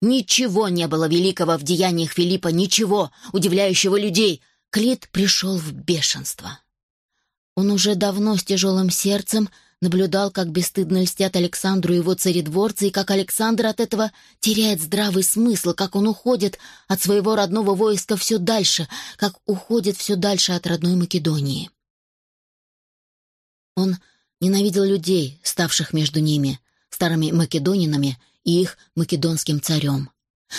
Ничего не было великого в деяниях Филиппа, ничего, удивляющего людей. Клит пришел в бешенство. Он уже давно с тяжелым сердцем наблюдал, как бесстыдно льстят Александру его царедворцы, и как Александр от этого теряет здравый смысл, как он уходит от своего родного войска все дальше, как уходит все дальше от родной Македонии. Он ненавидел людей, ставших между ними, старыми македонинами и их македонским царем.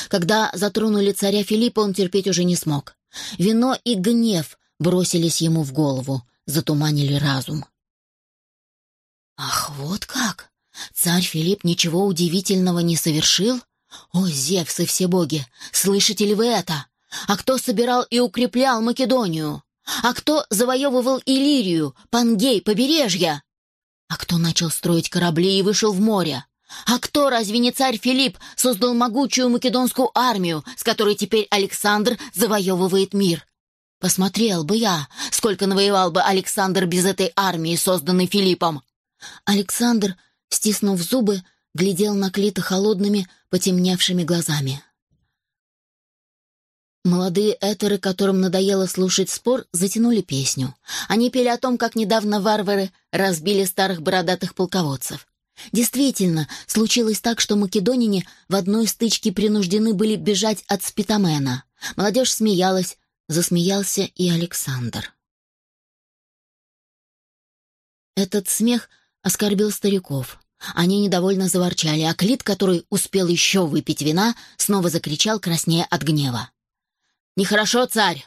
Когда затронули царя Филиппа, он терпеть уже не смог. Вино и гнев бросились ему в голову — затуманили разум. «Ах, вот как! Царь Филипп ничего удивительного не совершил? О, Зевс и все боги, слышите ли вы это? А кто собирал и укреплял Македонию? А кто завоевывал Иллирию, Пангей, побережья? А кто начал строить корабли и вышел в море? А кто, разве не царь Филипп, создал могучую македонскую армию, с которой теперь Александр завоевывает мир? Посмотрел бы я, сколько навоевал бы Александр без этой армии, созданной Филиппом. Александр, стиснув зубы, глядел на Клита холодными, потемневшими глазами. Молодые этеры, которым надоело слушать спор, затянули песню. Они пели о том, как недавно варвары разбили старых бородатых полководцев. Действительно, случилось так, что македонине в одной стычке принуждены были бежать от Спитамена. Молодежь смеялась, Засмеялся и Александр. Этот смех оскорбил стариков. Они недовольно заворчали, а Клит, который успел еще выпить вина, снова закричал, краснея от гнева. «Нехорошо, царь!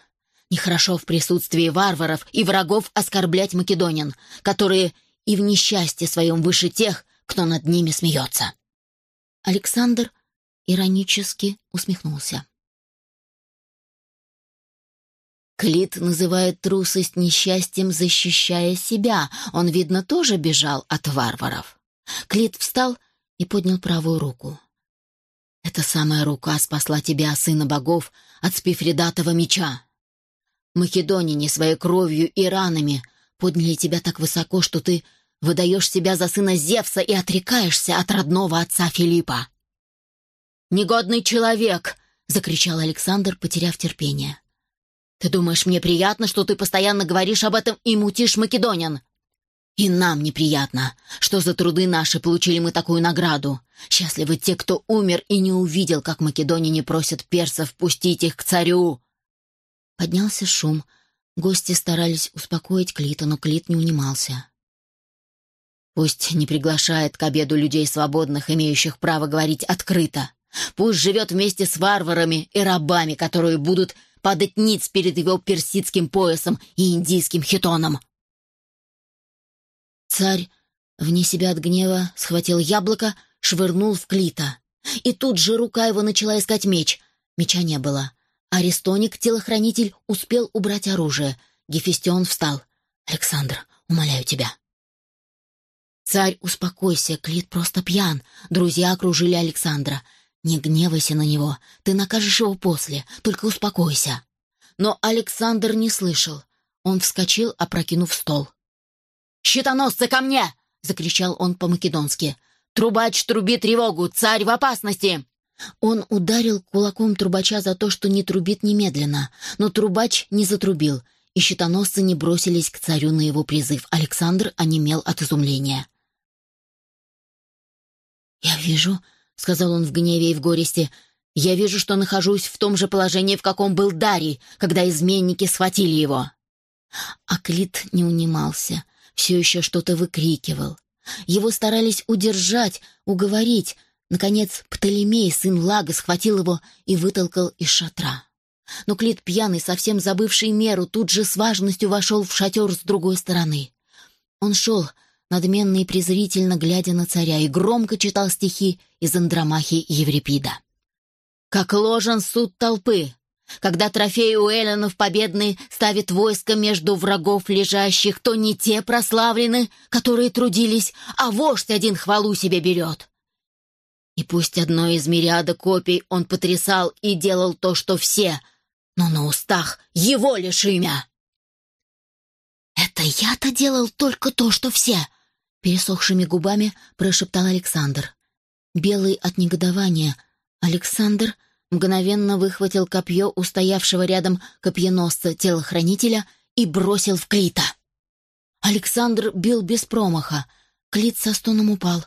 Нехорошо в присутствии варваров и врагов оскорблять македонин, которые и в несчастье своем выше тех, кто над ними смеется!» Александр иронически усмехнулся. Клит называет трусость несчастьем, защищая себя. Он, видно, тоже бежал от варваров. Клит встал и поднял правую руку. «Эта самая рука спасла тебя, сына богов, от спифридатого меча. Македонине своей кровью и ранами подняли тебя так высоко, что ты выдаешь себя за сына Зевса и отрекаешься от родного отца Филиппа». «Негодный человек!» — закричал Александр, потеряв терпение. Ты думаешь, мне приятно, что ты постоянно говоришь об этом и мутишь македонян? И нам неприятно, что за труды наши получили мы такую награду. Счастливы те, кто умер и не увидел, как македоняне просят персов пустить их к царю. Поднялся шум. Гости старались успокоить Клита, но Клит не унимался. Пусть не приглашает к обеду людей свободных, имеющих право говорить открыто. Пусть живет вместе с варварами и рабами, которые будут падать ниц перед его персидским поясом и индийским хитоном. Царь, вне себя от гнева, схватил яблоко, швырнул в Клита. И тут же рука его начала искать меч. Меча не было. Аристоник, телохранитель, успел убрать оружие. Гефестион встал. «Александр, умоляю тебя». «Царь, успокойся, Клит просто пьян». Друзья окружили Александра. «Не гневайся на него, ты накажешь его после, только успокойся». Но Александр не слышал. Он вскочил, опрокинув стол. «Щитоносцы ко мне!» — закричал он по-македонски. «Трубач труби тревогу! Царь в опасности!» Он ударил кулаком трубача за то, что не трубит немедленно, но трубач не затрубил, и щитоносцы не бросились к царю на его призыв. Александр онемел от изумления. «Я вижу», — сказал он в гневе и в горести, — «я вижу, что нахожусь в том же положении, в каком был Дарий, когда изменники схватили его». Аклит не унимался, все еще что-то выкрикивал. Его старались удержать, уговорить. Наконец, Птолемей, сын Лага, схватил его и вытолкал из шатра. Но Клит, пьяный, совсем забывший меру, тут же с важностью вошел в шатер с другой стороны. Он шел, надменно и презрительно глядя на царя, и громко читал стихи из Андромахи Еврипида. «Как ложен суд толпы, когда трофей у эллинов победный ставит войско между врагов лежащих, то не те прославлены, которые трудились, а вождь один хвалу себе берет. И пусть одной из мириада копий он потрясал и делал то, что все, но на устах его лишь имя. «Это я-то делал только то, что все!» Пересохшими губами прошептал Александр. Белый от негодования, Александр мгновенно выхватил копье у стоявшего рядом копьеносца-телохранителя и бросил в Клита. Александр бил без промаха. Клит со стоном упал.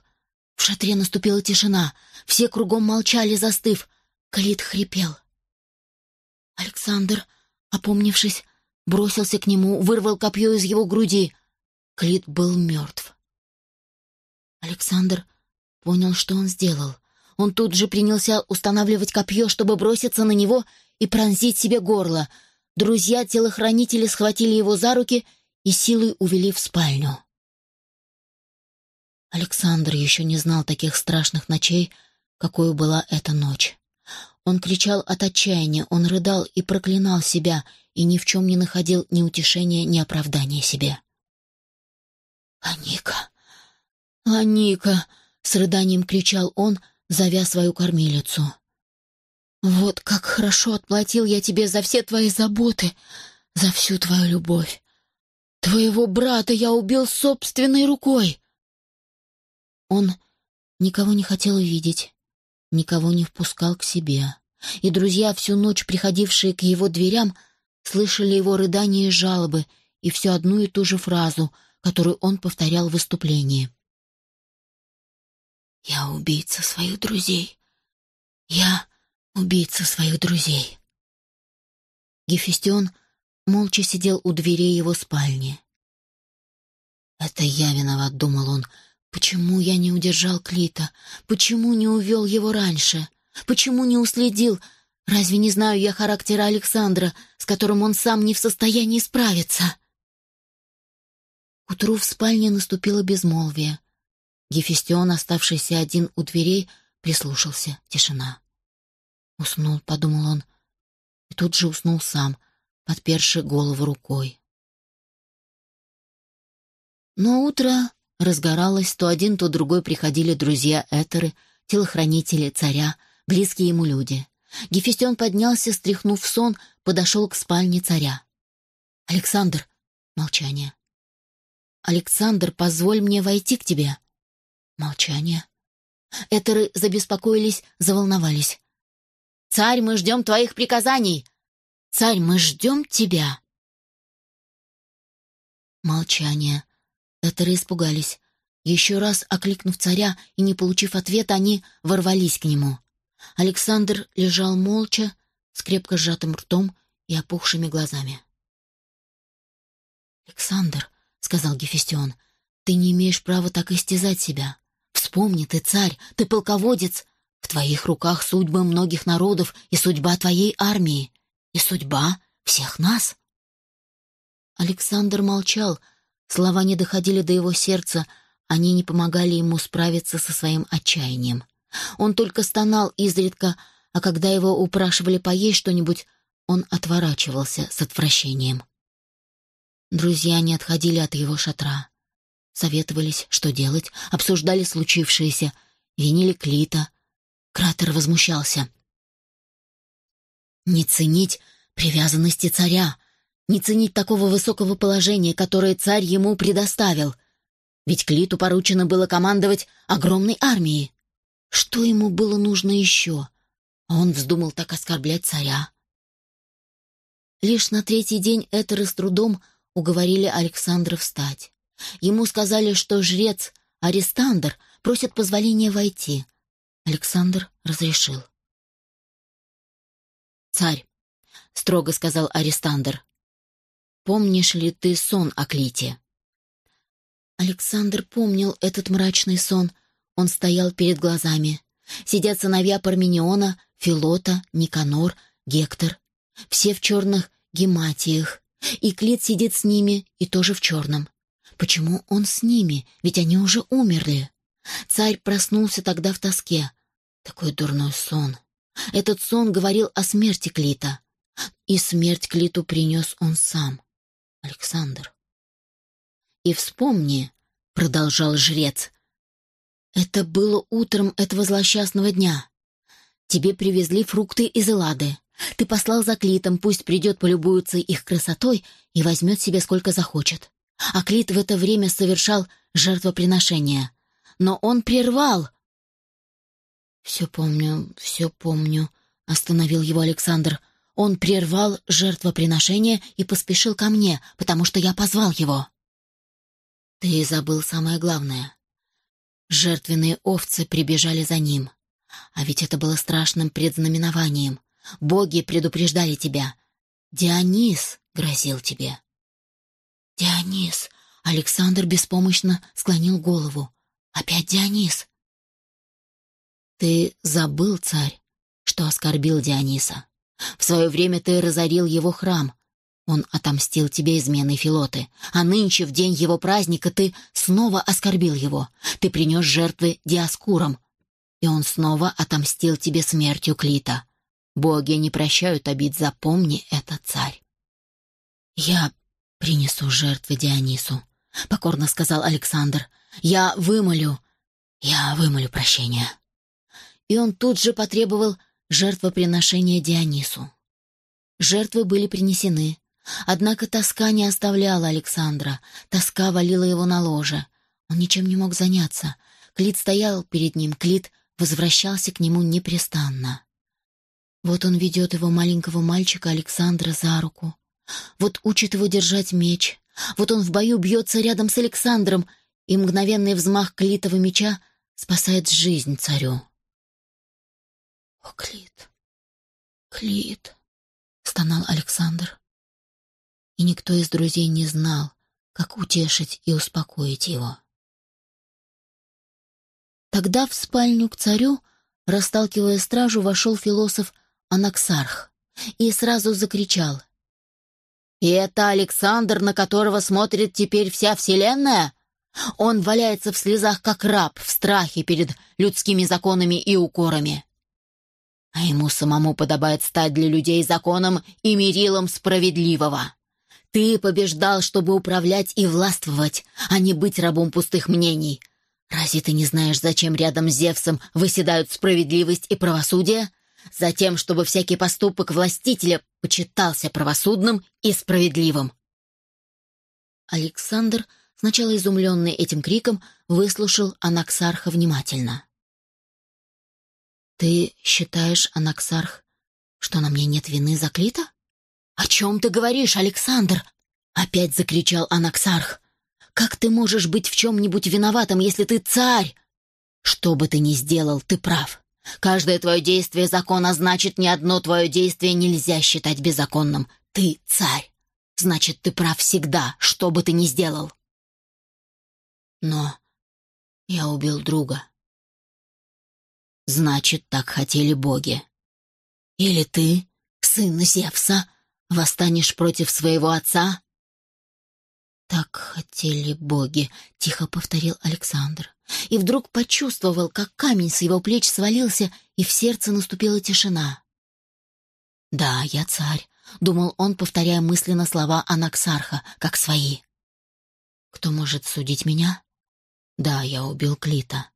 В шатре наступила тишина. Все кругом молчали, застыв. Клит хрипел. Александр, опомнившись, бросился к нему, вырвал копье из его груди. Клит был мертв. Александр понял, что он сделал. Он тут же принялся устанавливать копье, чтобы броситься на него и пронзить себе горло. Друзья-телохранители схватили его за руки и силой увели в спальню. Александр еще не знал таких страшных ночей, какой была эта ночь. Он кричал от отчаяния, он рыдал и проклинал себя, и ни в чем не находил ни утешения, ни оправдания себе. «Аника! Аника!» — с рыданием кричал он, зовя свою кормилицу. «Вот как хорошо отплатил я тебе за все твои заботы, за всю твою любовь. Твоего брата я убил собственной рукой!» Он никого не хотел видеть, никого не впускал к себе, и друзья, всю ночь приходившие к его дверям, слышали его рыдания и жалобы, и всю одну и ту же фразу, которую он повторял в выступлении. Я убийца своих друзей. Я убийца своих друзей. Гефестион молча сидел у дверей его спальни. «Это я виноват», — думал он. «Почему я не удержал Клита? Почему не увел его раньше? Почему не уследил? Разве не знаю я характера Александра, с которым он сам не в состоянии справиться?» К утру в спальне наступило безмолвие — Гефестион, оставшийся один у дверей, прислушался. Тишина. «Уснул», — подумал он, и тут же уснул сам, подперши голову рукой. Но утро разгоралось, то один, то другой приходили друзья Этеры, телохранители царя, близкие ему люди. Гефестион поднялся, стряхнув сон, подошел к спальне царя. «Александр!» — молчание. «Александр, позволь мне войти к тебе!» Молчание. Этеры забеспокоились, заволновались. «Царь, мы ждем твоих приказаний! Царь, мы ждем тебя!» Молчание. Этеры испугались. Еще раз окликнув царя и не получив ответа, они ворвались к нему. Александр лежал молча, с крепко сжатым ртом и опухшими глазами. «Александр», — сказал Гефестион, — «ты не имеешь права так истязать себя. Вспомни, ты царь, ты полководец. В твоих руках судьбы многих народов и судьба твоей армии, и судьба всех нас. Александр молчал, слова не доходили до его сердца, они не помогали ему справиться со своим отчаянием. Он только стонал изредка, а когда его упрашивали поесть что-нибудь, он отворачивался с отвращением. Друзья не отходили от его шатра. Советовались, что делать, обсуждали случившееся, винили Клита. Кратер возмущался. Не ценить привязанности царя, не ценить такого высокого положения, которое царь ему предоставил. Ведь Клиту поручено было командовать огромной армией. Что ему было нужно еще? А он вздумал так оскорблять царя. Лишь на третий день Этеры с трудом уговорили Александра встать. Ему сказали, что жрец Арестандр просит позволения войти. Александр разрешил. «Царь», — строго сказал Арестандр, — «помнишь ли ты сон о Клите?» Александр помнил этот мрачный сон. Он стоял перед глазами. Сидят сыновья Пармениона, Филота, Никанор, Гектор. Все в черных гематиях. И Клит сидит с ними и тоже в черном. Почему он с ними? Ведь они уже умерли. Царь проснулся тогда в тоске. Такой дурной сон. Этот сон говорил о смерти Клита. И смерть Клиту принес он сам, Александр. «И вспомни», — продолжал жрец, — «это было утром этого злосчастного дня. Тебе привезли фрукты из Эллады. Ты послал за Клитом, пусть придет полюбуется их красотой и возьмет себе сколько захочет. А Клит в это время совершал жертвоприношение. Но он прервал «Все помню, все помню», — остановил его Александр. «Он прервал жертвоприношение и поспешил ко мне, потому что я позвал его». «Ты забыл самое главное. Жертвенные овцы прибежали за ним. А ведь это было страшным предзнаменованием. Боги предупреждали тебя. Дионис грозил тебе». «Дионис!» — Александр беспомощно склонил голову. «Опять Дионис!» Ты забыл, царь, что оскорбил Диониса. В свое время ты разорил его храм. Он отомстил тебе изменой Филоты. А нынче, в день его праздника, ты снова оскорбил его. Ты принес жертвы Диаскурам. И он снова отомстил тебе смертью Клита. Боги не прощают обид, запомни это, царь. «Я принесу жертвы Дионису», — покорно сказал Александр. «Я вымолю, я вымолю прощения» и он тут же потребовал жертвоприношения Дионису. Жертвы были принесены, однако тоска не оставляла Александра, тоска валила его на ложе. Он ничем не мог заняться. Клит стоял перед ним, Клит возвращался к нему непрестанно. Вот он ведет его маленького мальчика Александра за руку. Вот учит его держать меч. Вот он в бою бьется рядом с Александром, и мгновенный взмах клитого меча спасает жизнь царю. «О, Клит! Клит!» — стонал Александр. И никто из друзей не знал, как утешить и успокоить его. Тогда в спальню к царю, расталкивая стражу, вошел философ Анаксарх и сразу закричал. «И это Александр, на которого смотрит теперь вся вселенная? Он валяется в слезах, как раб, в страхе перед людскими законами и укорами а ему самому подобает стать для людей законом и мерилом справедливого. Ты побеждал, чтобы управлять и властвовать, а не быть рабом пустых мнений. Разве ты не знаешь, зачем рядом с Зевсом выседают справедливость и правосудие? Затем, чтобы всякий поступок властителя почитался правосудным и справедливым. Александр, сначала изумленный этим криком, выслушал Анаксарха внимательно. «Ты считаешь, Анаксарх, что на мне нет вины за Клита?» «О чем ты говоришь, Александр?» — опять закричал Анаксарх. «Как ты можешь быть в чем-нибудь виноватым, если ты царь?» «Что бы ты ни сделал, ты прав. Каждое твое действие — закон, а значит, ни одно твое действие нельзя считать беззаконным. Ты царь. Значит, ты прав всегда, что бы ты ни сделал». «Но я убил друга», Значит, так хотели боги. Или ты, сын Зевса, восстанешь против своего отца? Так хотели боги, тихо повторил Александр. И вдруг почувствовал, как камень с его плеч свалился, и в сердце наступила тишина. Да, я царь, думал он, повторяя мысленно слова Анаксарха, как свои. Кто может судить меня? Да, я убил Клита.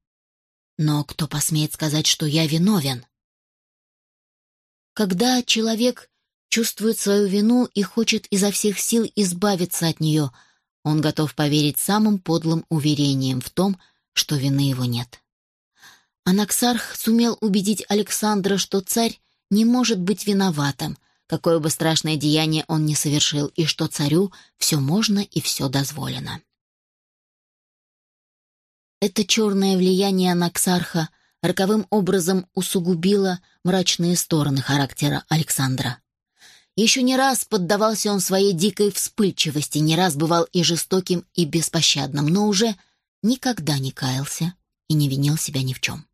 Но кто посмеет сказать, что я виновен? Когда человек чувствует свою вину и хочет изо всех сил избавиться от нее, он готов поверить самым подлым уверениям в том, что вины его нет. Анаксарх сумел убедить Александра, что царь не может быть виноватым, какое бы страшное деяние он ни совершил, и что царю все можно и все дозволено. Это черное влияние Анаксарха роковым образом усугубило мрачные стороны характера Александра. Еще не раз поддавался он своей дикой вспыльчивости, не раз бывал и жестоким, и беспощадным, но уже никогда не каялся и не винил себя ни в чем.